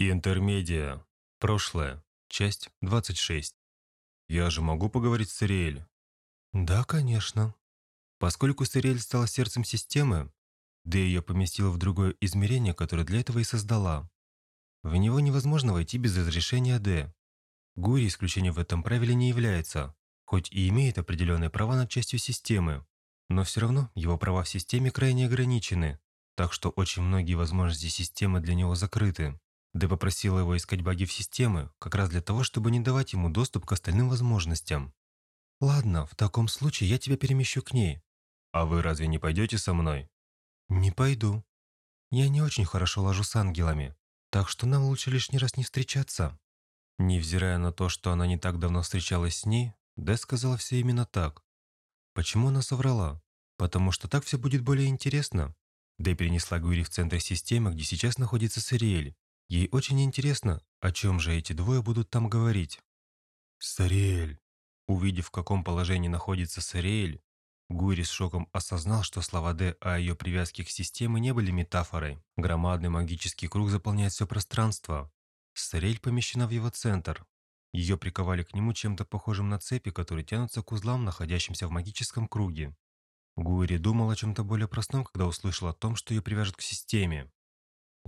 Интермедиа. Прошлое. Часть 26. Я же могу поговорить с Ириэль? Да, конечно. Поскольку Сириэль стала сердцем системы, да ее поместила в другое измерение, которое для этого и создала. В него невозможно войти без разрешения Д. Гури исключением в этом правиле не является, хоть и имеет определенные права над частью системы, но все равно его права в системе крайне ограничены, так что очень многие возможности системы для него закрыты. Д попросила его искать баги в системе, как раз для того, чтобы не давать ему доступ к остальным возможностям. «Ладно, в таком случае я тебя перемещу к ней». А вы разве не пойдете со мной? «Не пойду. Я не очень хорошо ложу с ангелами, так что нам лучше лишний раз не встречаться». Невзирая на то, что она не так давно встречалась с ней, Дэ сказала все именно так. Почему она соврала? Потому что так все будет более интересно. Дэ перенесла Гури в центр системы, где сейчас находится Сариэль, Ей очень интересно, о чем же эти двое будут там говорить. «Сариэль!» Увидев, в каком положении находится Сариэль, Гури с шоком осознал, что слова Д о ее привязке к системе не были метафорой. Громадный магический круг заполняет все пространство. Сариэль помещена в его центр. Ее приковали к нему чем-то похожим на цепи, которые тянутся к узлам, находящимся в магическом круге. Гури думал о чем-то более простом, когда услышал о том, что ее привяжут к системе.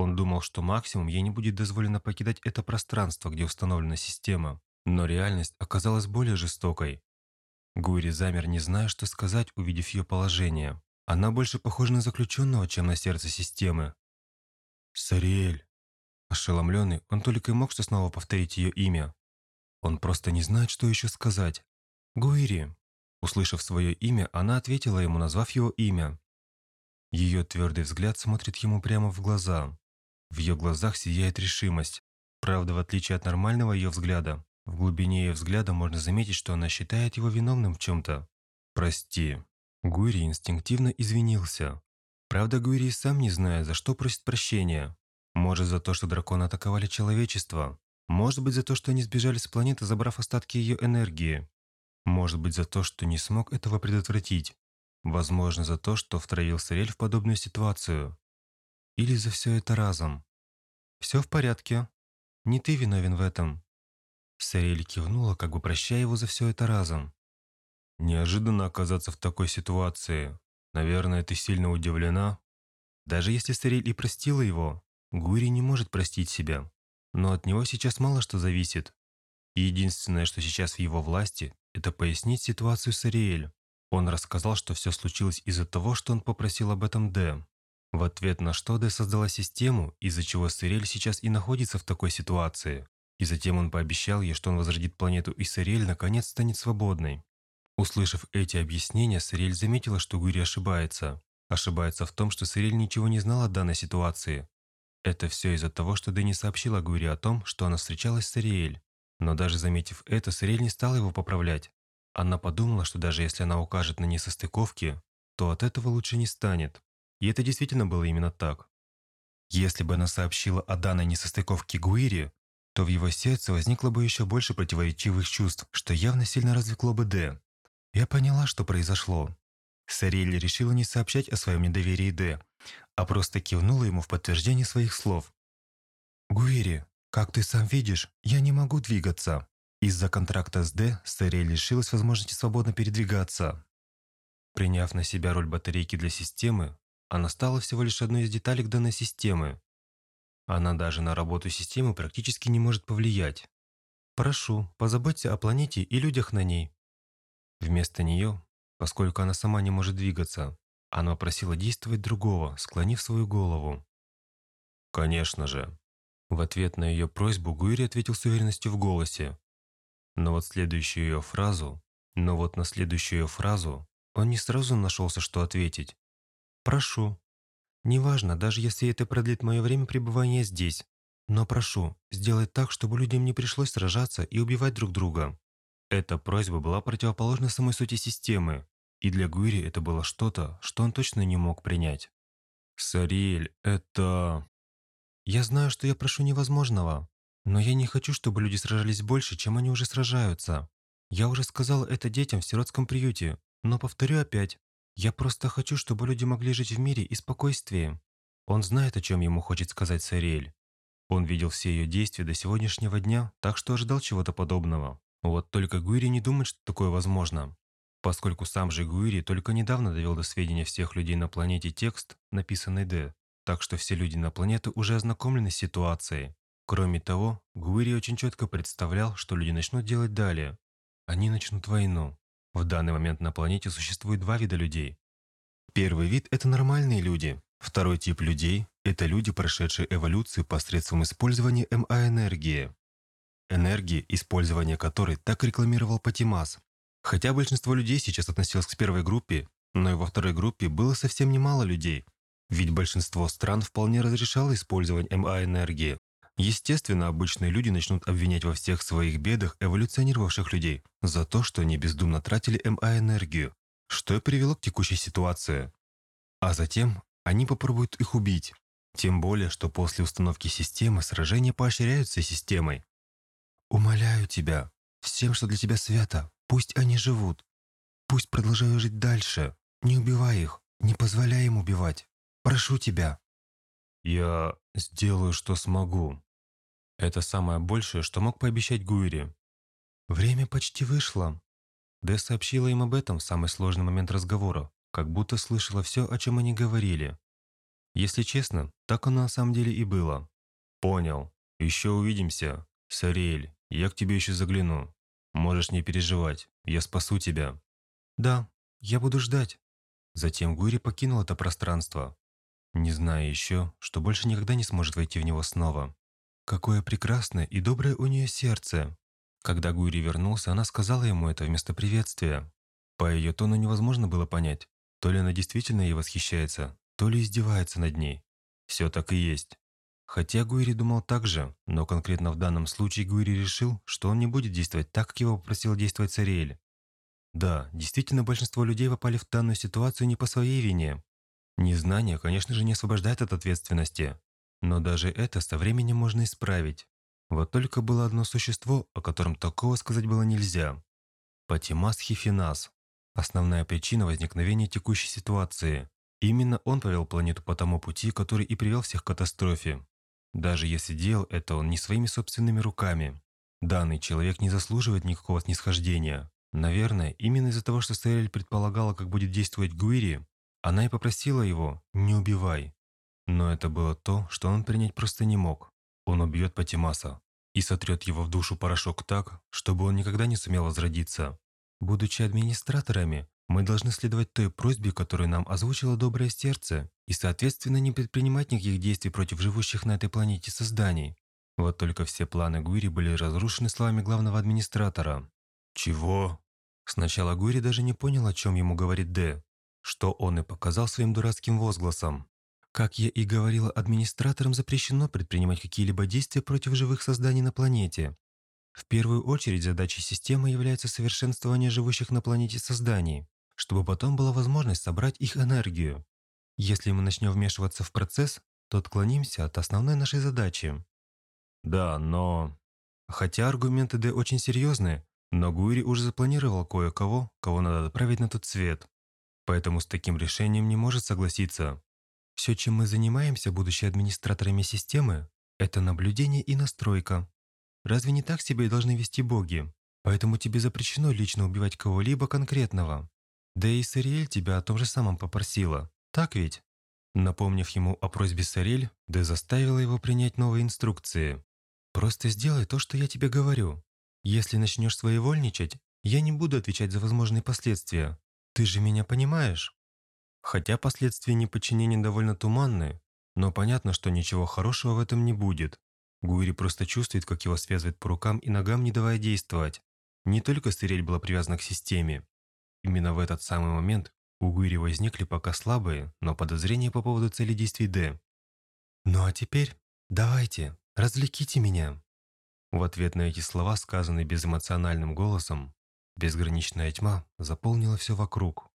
Он думал, что максимум ей не будет дозволено покидать это пространство, где установлена система. Но реальность оказалась более жестокой. Гури замер, не зная, что сказать, увидев ее положение. Она больше похожа на заключенного, чем на сердце системы. «Сариэль!» Ошеломленный, он только и мог что снова повторить ее имя. Он просто не знает, что еще сказать. «Гуири!» Услышав свое имя, она ответила ему, назвав его имя. Ее твердый взгляд смотрит ему прямо в глаза. В ее глазах сияет решимость. Правда, в отличие от нормального ее взгляда, в глубине ее взгляда можно заметить, что она считает его виновным в чем-то. «Прости». Гури инстинктивно извинился. Правда, Гури сам не знает, за что просит прощения. Может, за то, что драконы атаковали человечество. Может быть, за то, что они сбежали с планеты, забрав остатки ее энергии. Может быть, за то, что не смог этого предотвратить. Возможно, за то, что втравил Сарель в подобную ситуацию. Или за все это разом? Все в порядке. Не ты виновен в этом. Сарель кивнула, как бы прощая его за все это разом. Неожиданно оказаться в такой ситуации. Наверное, ты сильно удивлена? Даже если Сарель и простила его, Гури не может простить себя. Но от него сейчас мало что зависит. И единственное, что сейчас в его власти, это пояснить ситуацию с Ариэль. Он рассказал, что все случилось из-за того, что он попросил об этом Д. В ответ на что Д создала систему, из-за чего Сырель сейчас и находится в такой ситуации. И затем он пообещал ей, что он возродит планету, и Сырель наконец станет свободной. Услышав эти объяснения, Сырель заметила, что Гури ошибается. Ошибается в том, что Сырель ничего не знала о данной ситуации. Это все из-за того, что Дэ не сообщила Гури о том, что она встречалась с Сыриэль. Но даже заметив это, Сырель не стала его поправлять. Она подумала, что даже если она укажет на несостыковки, то от этого лучше не станет. И это действительно было именно так. Если бы она сообщила о данной несостыковке Гуири, то в его сердце возникло бы еще больше противоречивых чувств, что явно сильно развлекло бы Д. Я поняла, что произошло. Сарель решила не сообщать о своем недоверии Д, а просто кивнула ему в подтверждение своих слов. «Гуири, как ты сам видишь, я не могу двигаться. Из-за контракта с Д Сарель лишилась возможности свободно передвигаться. Приняв на себя роль батарейки для системы, она стала всего лишь одной из деталек данной системы. Она даже на работу системы практически не может повлиять. Прошу, позаботься о планете и людях на ней. Вместо нее, поскольку она сама не может двигаться, она просила действовать другого, склонив свою голову. «Конечно же». В ответ на ее просьбу Гуири ответил с уверенностью в голосе. Но вот следующую ее фразу, но вот на следующую ее фразу он не сразу нашелся, что ответить. Прошу. Неважно, даже если это продлит мое время пребывания здесь. Но прошу, сделай так, чтобы людям не пришлось сражаться и убивать друг друга. Эта просьба была противоположна самой сути системы, и для Гуири это было что-то, что он точно не мог принять. «Сариэль, это...» «Я знаю, что я прошу невозможного, но я не хочу, чтобы люди сражались больше, чем они уже сражаются. Я уже сказал это детям в сиротском приюте, но повторю опять. Я просто хочу, чтобы люди могли жить в мире и спокойствии. Он знает, о чем ему хочет сказать Сариэль. Он видел все ее действия до сегодняшнего дня, так что ожидал чего-то подобного. Вот только Гуири не думает, что такое возможно. Поскольку сам же Гуири только недавно довел до сведения всех людей на планете текст, написанный Д, так что все люди на планете уже ознакомлены с ситуацией. Кроме того, Гуири очень четко представлял, что люди начнут делать далее. Они начнут войну. В данный момент на планете существует два вида людей. Первый вид – это нормальные люди. Второй тип людей – это люди, прошедшие эволюцию посредством использования МА-энергии. Энергии, использование которой так рекламировал Патимас. Хотя большинство людей сейчас относилось к первой группе, но и во второй группе было совсем немало людей. Ведь большинство стран вполне разрешало использование МА-энергии. Естественно, обычные люди начнут обвинять во всех своих бедах эволюционировавших людей за то, что они бездумно тратили МА-энергию, что и привело к текущей ситуации. А затем они попробуют их убить. Тем более, что после установки системы сражения поощряются системой. «Умоляю тебя, всем, что для тебя свято, пусть они живут. Пусть продолжают жить дальше. Не убивай их, не позволяй им убивать. Прошу тебя». «Я сделаю, что смогу». Это самое большее, что мог пообещать Гуири. «Время почти вышло». Дэ сообщила им об этом в самый сложный момент разговора, как будто слышала все, о чем они говорили. Если честно, так оно на самом деле и было. «Понял. Еще увидимся. Сариэль, я к тебе еще загляну. Можешь не переживать, я спасу тебя». «Да, я буду ждать». Затем Гури покинул это пространство, не зная еще, что больше никогда не сможет войти в него снова. Какое прекрасное и доброе у нее сердце. Когда Гури вернулся, она сказала ему это вместо приветствия. По ее тону невозможно было понять, то ли она действительно ей восхищается, то ли издевается над ней. Все так и есть. Хотя Гуири думал так же, но конкретно в данном случае Гуири решил, что он не будет действовать так, как его попросил действовать Цариэль. Да, действительно большинство людей попали в данную ситуацию не по своей вине. Незнание, конечно же, не освобождает от ответственности. Но даже это со временем можно исправить. Вот только было одно существо, о котором такого сказать было нельзя. Патимас Хифинас. Основная причина возникновения текущей ситуации. Именно он повел планету по тому пути, который и привел всех к катастрофе. Даже если делал это он не своими собственными руками. Данный человек не заслуживает никакого снисхождения. Наверное, именно из-за того, что Саэль предполагала, как будет действовать Гуири, она и попросила его «не убивай». Но это было то, что он принять просто не мог. Он убьет Патимаса и сотрет его в душу порошок так, чтобы он никогда не сумел возродиться. Будучи администраторами, мы должны следовать той просьбе, которую нам озвучило доброе сердце, и, соответственно, не предпринимать никаких действий против живущих на этой планете созданий. Вот только все планы Гуири были разрушены словами главного администратора. «Чего?» Сначала Гуири даже не понял, о чем ему говорит Д, что он и показал своим дурацким возгласом. Как я и говорила, администраторам запрещено предпринимать какие-либо действия против живых созданий на планете. В первую очередь задачей системы является совершенствование живущих на планете созданий, чтобы потом была возможность собрать их энергию. Если мы начнем вмешиваться в процесс, то отклонимся от основной нашей задачи. Да, но... Хотя аргументы Д очень серьезные, но Гуири уже запланировал кое-кого, кого надо отправить на тот свет. Поэтому с таким решением не может согласиться. Все, чем мы занимаемся, будучи администраторами системы, это наблюдение и настройка. Разве не так себя и должны вести боги? Поэтому тебе запрещено лично убивать кого-либо конкретного. Да и Сариэль тебя о том же самом попросила. Так ведь? Напомнив ему о просьбе Сарель, Дэ заставила его принять новые инструкции. «Просто сделай то, что я тебе говорю. Если начнешь своевольничать, я не буду отвечать за возможные последствия. Ты же меня понимаешь?» Хотя последствия неподчинения довольно туманны, но понятно, что ничего хорошего в этом не будет. Гуири просто чувствует, как его связывает по рукам и ногам, не давая действовать. Не только Сырель была привязана к системе. Именно в этот самый момент у Гуири возникли пока слабые, но подозрения по поводу цели действий Д. «Ну а теперь давайте, развлеките меня». В ответ на эти слова, сказанные безэмоциональным голосом, безграничная тьма заполнила все вокруг.